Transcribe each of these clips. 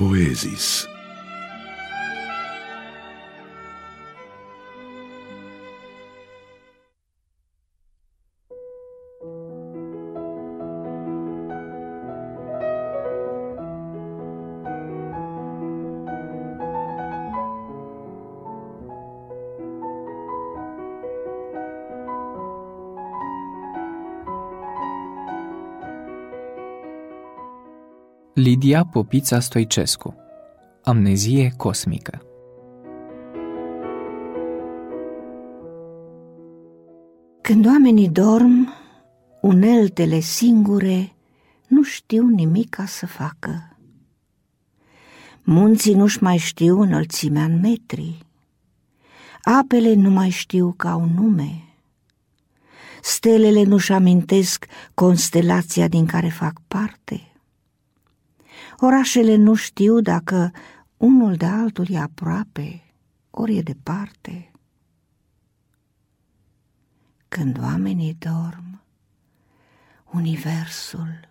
poesis. Lidia Popița Stoicescu. Amnezie cosmică. Când oamenii dorm, uneltele singure nu știu nimic ca să facă. Munții nu-și mai știu înălțimea în metri, apele nu mai știu ca un nume, stelele nu-și amintesc constelația din care fac parte, Orașele nu știu dacă unul de altul e aproape, ori e departe. Când oamenii dorm, universul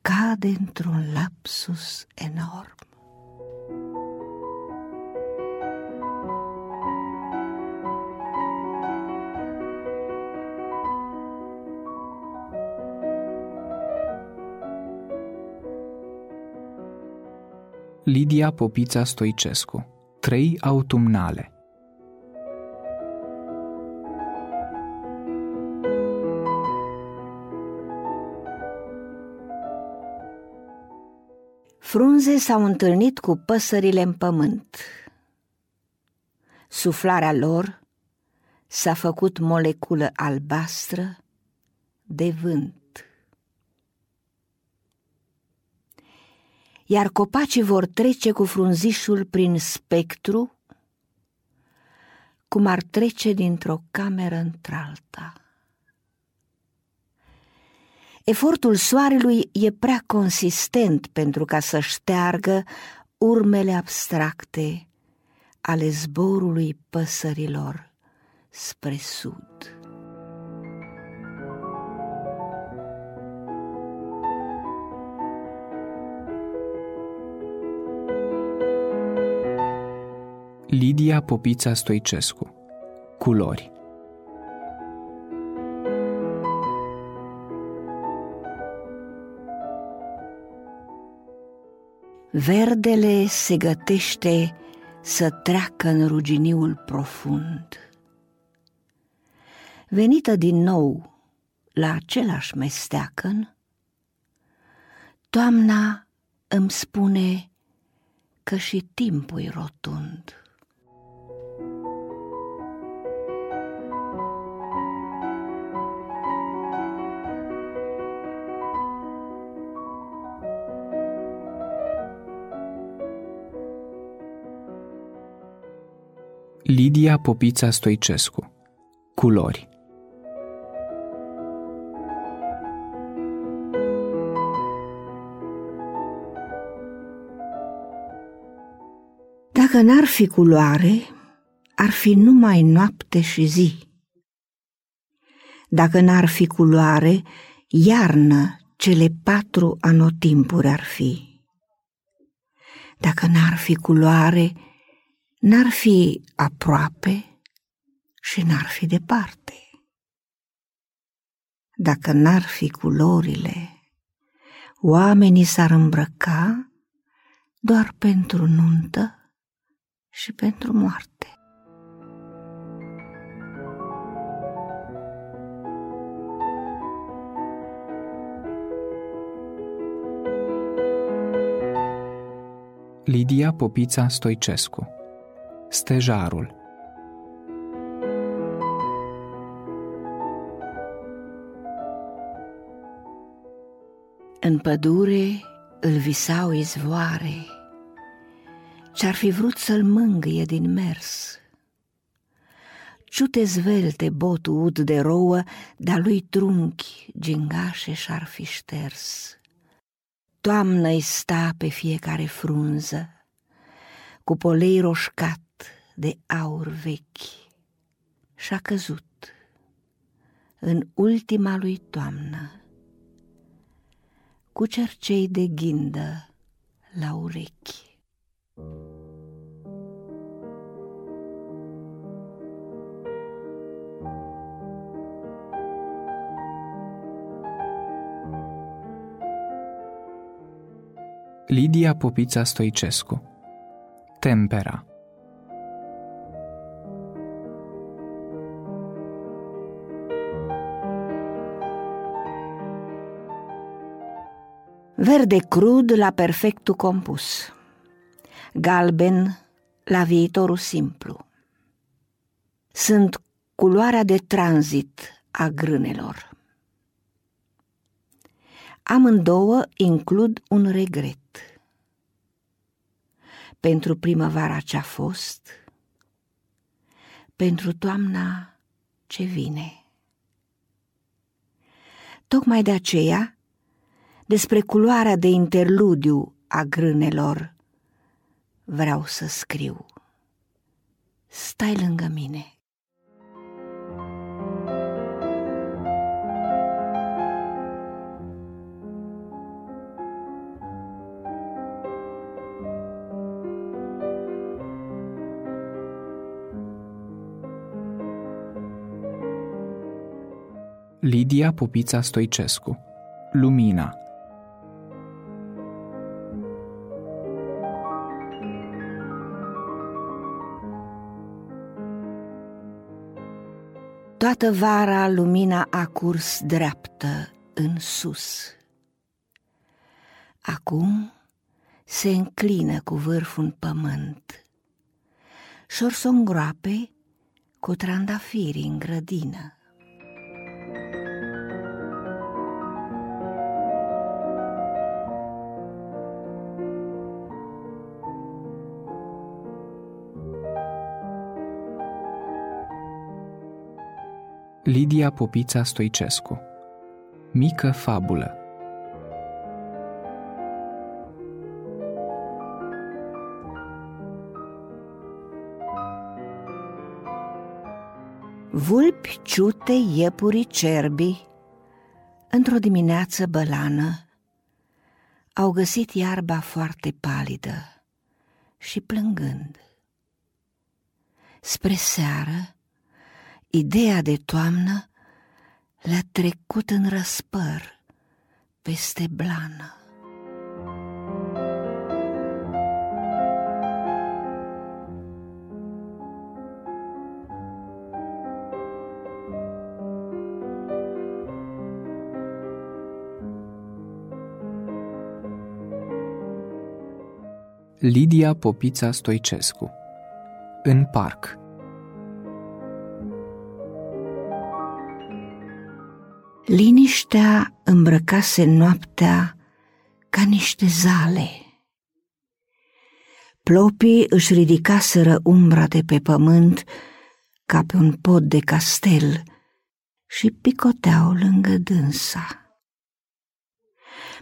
cade într-un lapsus enorm. Lidia Popița Stoicescu Trei autumnale Frunze s-au întâlnit cu păsările în pământ. Suflarea lor s-a făcut moleculă albastră de vânt. Iar copacii vor trece cu frunzișul prin spectru, cum ar trece dintr-o cameră într-alta. Efortul soarelui e prea consistent pentru ca să șteargă urmele abstracte ale zborului păsărilor spre sud. Lidia Popița Stoicescu Culori Verdele se gătește să treacă în ruginiul profund. Venită din nou la același mesteacăn, toamna îmi spune că și timpul rotund. Lidia Popița Stoicescu Culori Dacă n-ar fi culoare, ar fi numai noapte și zi. Dacă n-ar fi culoare, iarnă cele patru anotimpuri ar fi. Dacă n-ar fi culoare, n-ar fi aproape și n-ar fi departe. Dacă n-ar fi culorile, oamenii s-ar îmbrăca doar pentru nuntă și pentru moarte. Lidia Popița Stoicescu Stejarul În pădure îl visau izvoare, Ce-ar fi vrut să-l mângâie din mers. Ciute zvelte botul ud de rouă, Dar lui trunchi gingașe și-ar fi șters. Toamnă-i sta pe fiecare frunză, Cu polei roșcat, de aur vechi. Și-a căzut în ultima lui toamnă cu cercei de ghindă la urechi. Lidia Popița Stoicescu. Tempera Verde crud la perfectul compus, galben la viitorul simplu. Sunt culoarea de tranzit a grânelor. Amândouă includ un regret. Pentru primăvara ce-a fost, pentru toamna ce vine. Tocmai de aceea, despre culoarea de interludiu a grânelor, vreau să scriu. Stai lângă mine. Lidia Popița Stoicescu Lumina Toată vara lumina a curs dreaptă în sus. Acum se înclină cu vârful în pământ și să îngroape cu trandafiri în grădină. Lidia Popița Stoicescu. Mică fabulă. Vulpi ciute iepurii cerbi Într-o dimineață bălană Au găsit iarba foarte palidă Și plângând. Spre seară Ideea de toamnă le-a trecut în răspăr peste blană. Lidia Popița Stoicescu În parc Liniștea îmbrăcase noaptea ca niște zale. Plopii își ridicaseră umbra de pe pământ ca pe un pod de castel și picoteau lângă dânsa.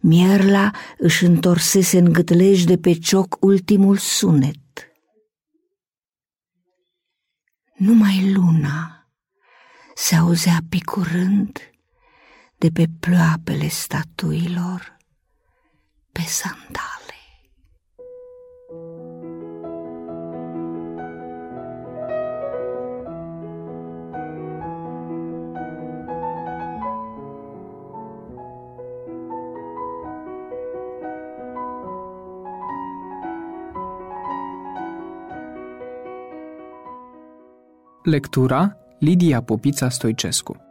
Mierla își întorsese în gâtlej de pe cioc ultimul sunet. Numai luna se auzea picurând de pe ploapele statuilor, pe sandale. Lectura Lidia Popița Stoicescu